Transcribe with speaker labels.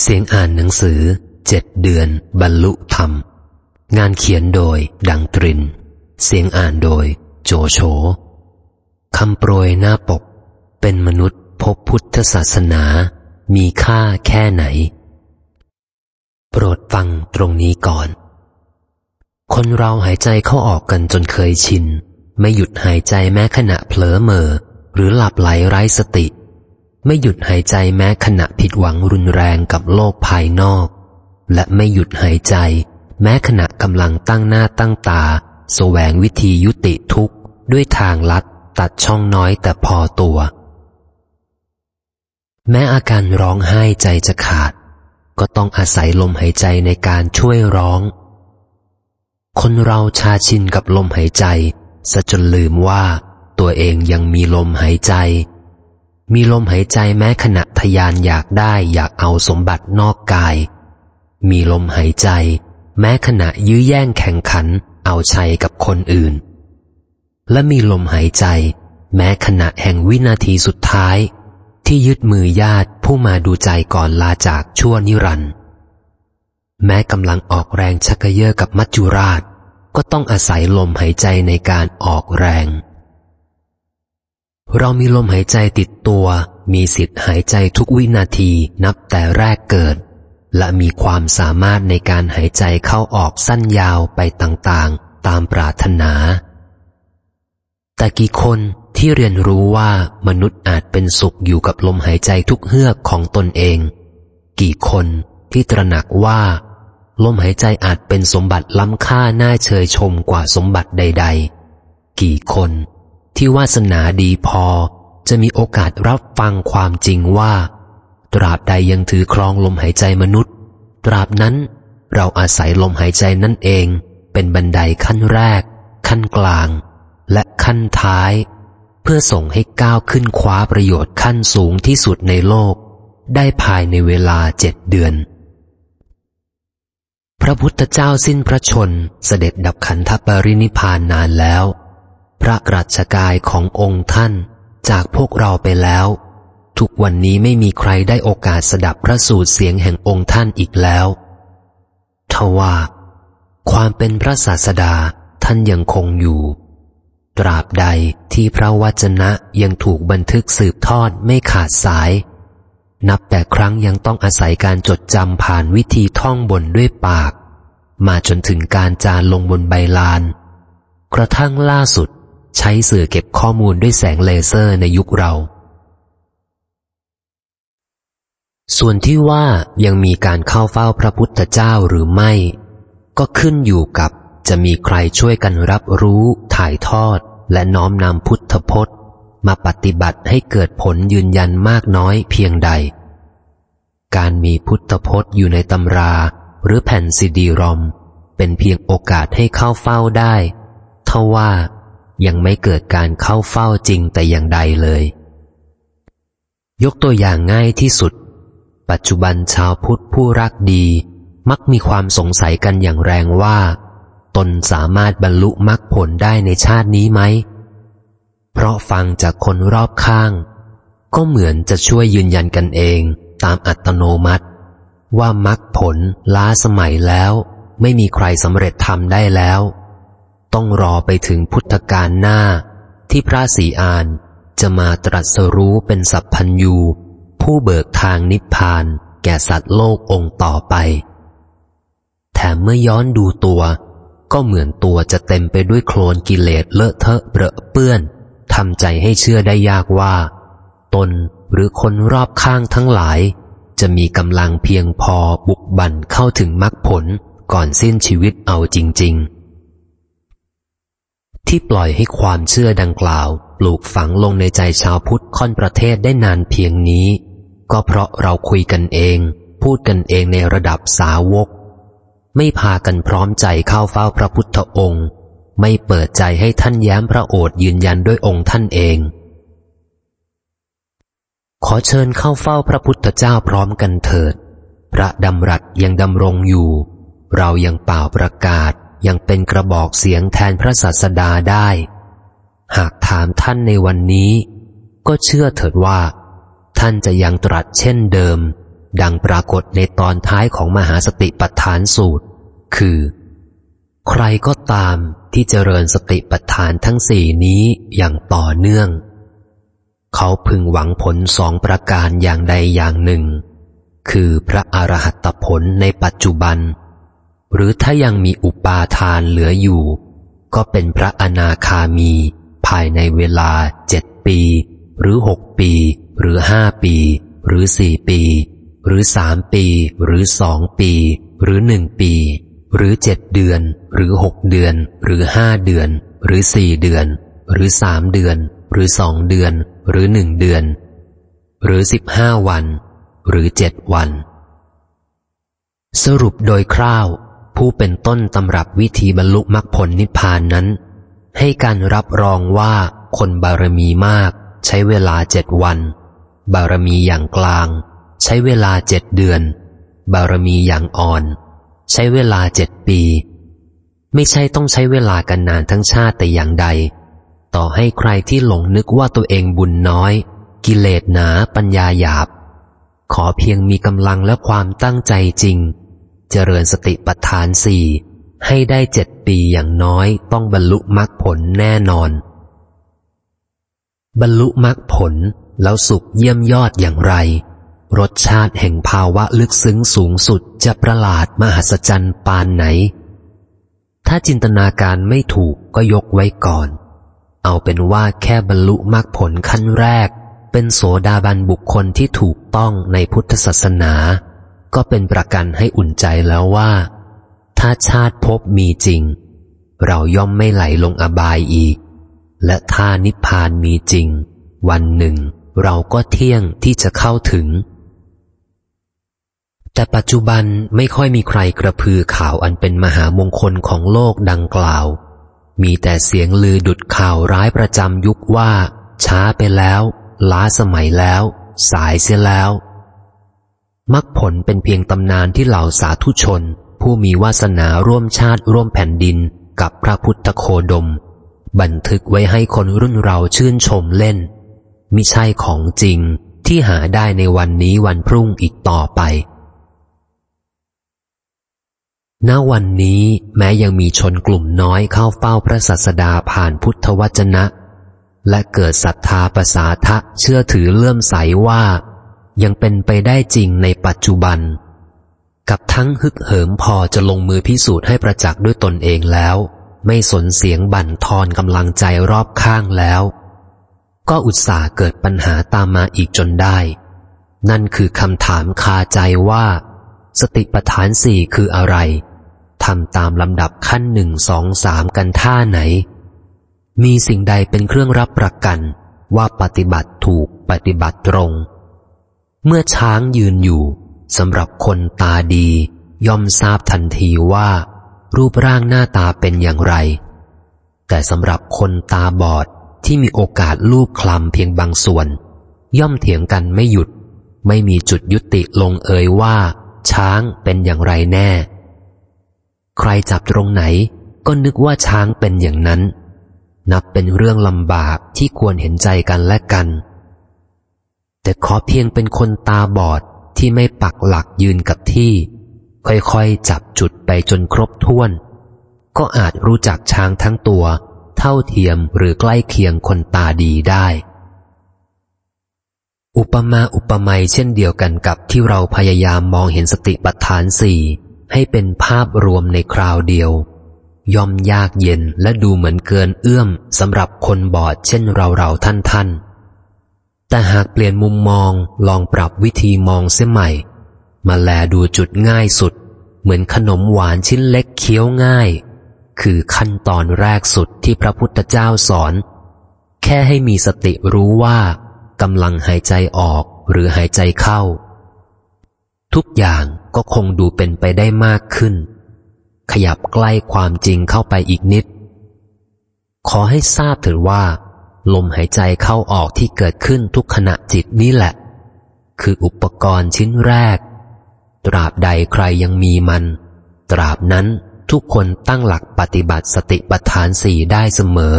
Speaker 1: เสียงอ่านหนังสือเจ็ดเดือน บรรลุธรรม งานเขียนโดย ดังตริน เสียงอ่านโดย โจโฉคำโปรยหน้าปก เป็นมนุษย์พบพุทธศาสนา มีค่าแค่ไหน โปรดฟังตรงนี้ก่อน คนเราหายใจเข้าออกกันจนเคยชิน ไม่หยุดหายใจแม้ขณะเผลอเมอหรือหลับไหลไร้สติ ไม่หยุดหายใจแม้ขณะผิดหวังรุนแรงกับโลกภายนอก และไม่หยุดหายใจ แม้ขณะกำลังตั้งหน้าตั้งตาแสวงวิธียุติทุกข์ ด้วยทางลัดตัดช่องน้อยแต่พอตัว แม้อาการร้องไห้ใจจะขาด ก็ต้องอาศัยลมหายใจในการช่วยร้อง คนเราชาชินกับลมหายใจซะจนลืมว่าตัวเองยังมีลมหายใจ มีลมหายใจแม้ขณะทยานอยากได้อยากเอาสมบัตินอกกาย มีลมหายใจ แม้ขณะยื้อแย่งแข่งขัน เอาชัยกับคนอื่น และมีลมหายใจ แม้ขณะแห่งวินาทีสุดท้าย ที่ยึดมือญาติผู้มาดูใจก่อนลาจากชั่วนิรันด์แม้กำลังออกแรงชักเยอะกับมัจจุราช ก็ต้องอาศัยลมหายใจในการออกแรง เรามีลมหายใจติดตัว มีสิทธิ์หายใจทุกวินาทีนับแต่แรกเกิด และมีความสามารถในการหายใจเข้าออกสั้นยาวไปต่างๆ ตามปรารถนา แต่กี่คนที่เรียนรู้ว่ามนุษย์อาจเป็นสุขอยู่กับลมหายใจทุกเฮือกของตนเอง กี่คนที่ตระหนักว่า ลมหายใจอาจเป็นสมบัติล้ำค่าน่าเชยชมกว่าสมบัติใด ๆ กี่คน ที่วาสนาดีพอ จะมีโอกาสรับฟังความจริงว่า ตราบใดยังถือครองลมหายใจมนุษย์ ตราบนั้นเราอาศัยลมหายใจนั่นเอง เป็นบันไดขั้นแรก ขั้นกลาง และขั้นท้าย เพื่อส่งให้ก้าวขึ้นคว้าประโยชน์ขั้นสูงที่สุดในโลก ได้ภายในเวลาเจ็ดเดือนพระพุทธเจ้าสิ้นพระชนเสด็จดับขันธปรินิพานนานแล้ว พระกรัชกายขององค์ท่าน จากพวกเราไปแล้ว ทุกวันนี้ไม่มีใครได้โอกาสสดับพระสูตรเสียงแห่งองค์ท่านอีกแล้วทว่า ความเป็นพระศาสดาท่านยังคงอยู่ ตราบใดที่พระวจนะยังถูกบันทึกสืบทอดไม่ขาดสาย นับแต่ครั้งยังต้องอาศัยการจดจำผ่านวิธีท่องบนด้วยปาก มาจนถึงการจารลงบนใบลาน กระทั่งล่าสุด ใช้สื่อเก็บข้อมูลด้วยแสงเลเซอร์ในยุคเรา ส่วนที่ว่ายังมีการเข้าเฝ้าพระพุทธเจ้าหรือไม่ ก็ขึ้นอยู่กับจะมีใครช่วยกันรับรู้ ถ่ายทอด และน้อมนำพุทธพจน์ มาปฏิบัติให้เกิดผลยืนยันมากน้อยเพียงใด การมีพุทธพจน์อยู่ในตำรา หรือแผ่นซีดีรอม เป็นเพียงโอกาสให้เข้าเฝ้าได้ทว่า ยังไม่เกิดการเข้าเฝ้าจริงแต่อย่างใดเลย ยกตัวอย่างง่ายที่สุด ปัจจุบันชาวพุทธผู้รักดี มักมีความสงสัยกันอย่างแรงว่า ตนสามารถบรรลุมรรคผลได้ในชาตินี้ไหม เพราะฟังจากคนรอบข้าง ก็เหมือนจะช่วยยืนยันกันเองตามอัตโนมัติ ว่ามรรคผลล้าสมัยแล้ว ไม่มีใครสำเร็จทำได้แล้ว ต้องรอไปถึงพุทธกาลหน้า ที่พระศรีอานจะมาตรัสรู้เป็นสัพพัญยูผู้เบิกทางนิพพานแก่สัตว์โลกองค์ต่อไป แถมเมื่อย้อนดูตัว ก็เหมือนตัวจะเต็มไปด้วยโคลนกิเลสเลอะเทอะเปรอะเปื้อนทำใจให้เชื่อได้ยากว่า ตนหรือคนรอบข้างทั้งหลาย จะมีกำลังเพียงพอบุกบั่นเข้าถึงมรรคผลก่อนสิ้นชีวิตเอาจริง ๆ ที่ปล่อยให้ความเชื่อดังกล่าว ปลูกฝังลงในใจชาวพุทธค่อนประเทศได้นานเพียงนี้ ก็เพราะเราคุยกันเอง พูดกันเองในระดับสาวก ไม่พากันพร้อมใจเข้าเฝ้าพระพุทธองค์ ไม่เปิดใจให้ท่านแย้มพระโอษยืนยันด้วยองค์ท่านเอง ขอเชิญเข้าเฝ้าพระพุทธเจ้าพร้อมกันเถิด พระดำรัสยังดำรงอยู่ เรายังเป่าประกาศ ยังเป็นกระบอกเสียงแทนพระศาสดาได้ หากถามท่านในวันนี้ ก็เชื่อเถิดว่า ท่านจะยังตรัสเช่นเดิม ดังปรากฏในตอนท้ายของมหาสติปัฏฐานสูตร คือ ใครก็ตามที่เจริญสติปัฏฐานทั้งสี่นี้อย่างต่อเนื่อง เขาพึงหวังผลสองประการอย่างใดอย่างหนึ่ง คือพระอรหัตผลในปัจจุบัน หรือถ้ายังมีอุปาทานเหลืออยู่ ก็เป็นพระอนาคามี ภายในเวลาเจ็ดปี หรือหกปี หรือห้าปี หรือสี่ปี หรือสามปี หรือสองปี หรือหนึ่งปี หรือเจ็ดเดือน หรือหกเดือน หรือห้าเดือน หรือสี่เดือน หรือสามเดือน หรือสองเดือน หรือหนึ่งเดือน หรือสิบห้าวัน หรือเจ็ดวัน สรุปโดยคร่าว ผู้เป็นต้นตำรับวิธีบรรลุมรรคผลนิพพานนั้น ให้การรับรองว่าคนบารมีมาก ใช้เวลาเจ็ดวัน บารมีอย่างกลาง ใช้เวลาเจ็ดเดือน บารมีอย่างอ่อน ใช้เวลาเจ็ดปี ไม่ใช่ต้องใช้เวลากันนานทั้งชาติแต่อย่างใด ต่อให้ใครที่หลงนึกว่าตัวเองบุญน้อย กิเลสหนาปัญญาหยาบ ขอเพียงมีกำลังและความตั้งใจจริง เจริญสติปัฏฐานสี่ให้ได้เจ็ดปีอย่างน้อยต้องบรรลุมรรคผลแน่นอน บรรลุมรรคผลแล้วสุขเยี่ยมยอดอย่างไร รสชาติแห่งภาวะลึกซึ้งสูงสุดจะประหลาดมหัศจรรย์ปานไหน ถ้าจินตนาการไม่ถูกก็ยกไว้ก่อน เอาเป็นว่าแค่บรรลุมรรคผลขั้นแรก เป็นโสดาบันบุคคลที่ถูกต้องในพุทธศาสนา ก็เป็นประกันให้อุ่นใจแล้วว่า ถ้าชาติพบมีจริง เราย่อมไม่ไหลลงอบายอีก และถ้านิพพานมีจริง วันหนึ่ง เราก็เที่ยงที่จะเข้าถึง แต่ปัจจุบันไม่ค่อยมีใครกระพือข่าวอันเป็นมหามงคลของโลกดังกล่าว มีแต่เสียงลือดุดข่าวร้ายประจำยุคว่า ช้าไปแล้ว ล้าสมัยแล้ว สายเสียแล้ว มักผลเป็นเพียงตำนานที่เหล่าสาธุชน ผู้มีวาสนาร่วมชาติร่วมแผ่นดินกับพระพุทธโคดม บันทึกไว้ให้คนรุ่นเราชื่นชมเล่น มิใช่ของจริงที่หาได้ในวันนี้วันพรุ่งอีกต่อไป ณ วันนี้แม้ยังมีชนกลุ่มน้อยเข้าเฝ้าพระสัสดาผ่านพุทธวจนะ และเกิดศรัทธาประสาทะเชื่อถือเลื่อมใสว่า ยังเป็นไปได้จริงในปัจจุบัน กับทั้งฮึกเหิมพอจะลงมือพิสูจน์ให้ประจักษ์ด้วยตนเองแล้ว ไม่สนเสียงบั่นทอนกำลังใจรอบข้างแล้ว ก็อุตส่าห์เกิดปัญหาตามมาอีกจนได้ นั่นคือคำถามคาใจว่า สติปัฏฐานสี่คืออะไรทำตามลำดับขั้นหนึ่งสองสามกันท่าไหน มีสิ่งใดเป็นเครื่องรับประกันว่าปฏิบัติถูกปฏิบัติตรง เมื่อช้างยืนอยู่สำหรับคนตาดี ย่อมทราบทันทีว่า รูปร่างหน้าตาเป็นอย่างไร แต่สำหรับคนตาบอดที่มีโอกาสลูบคลำเพียงบางส่วน ย่อมเถียงกันไม่หยุด ไม่มีจุดยุติลงเอยว่า ช้างเป็นอย่างไรแน่ ใครจับตรงไหนก็นึกว่าช้างเป็นอย่างนั้น นับเป็นเรื่องลำบากที่ควรเห็นใจกันและกัน แต่ขอเพียงเป็นคนตาบอดที่ไม่ปักหลักยืนกับที่ ค่อยๆ จับจุดไปจนครบถ้วน ก็อาจรู้จักช้างทั้งตัว เท่าเทียมหรือใกล้เคียงคนตาดีได้ อุปมาอุปไมยเช่นเดียวกันกับที่เราพยายามมองเห็นสติปัฏฐานสี่ให้เป็นภาพรวมในคราวเดียว ย่อมยากเย็นและดูเหมือนเกินเอื้อมสำหรับคนบอดเช่นเราเราท่านท่าน แต่หากเปลี่ยนมุมมองลองปรับวิธีมองเสียใหม่ มาแลดูจุดง่ายสุด เหมือนขนมหวานชิ้นเล็กเคี้ยวง่าย คือขั้นตอนแรกสุดที่พระพุทธเจ้าสอน แค่ให้มีสติรู้ว่ากำลังหายใจออกหรือหายใจเข้า ทุกอย่างก็คงดูเป็นไปได้มากขึ้น ขยับใกล้ความจริงเข้าไปอีกนิด ขอให้ทราบเถิดว่า ลมหายใจเข้าออกที่เกิดขึ้นทุกขณะจิตนี้แหละ คืออุปกรณ์ชิ้นแรก ตราบใดใครยังมีมัน ตราบนั้นทุกคนตั้งหลักปฏิบัติสติปัฏฐานสี่ได้เสมอ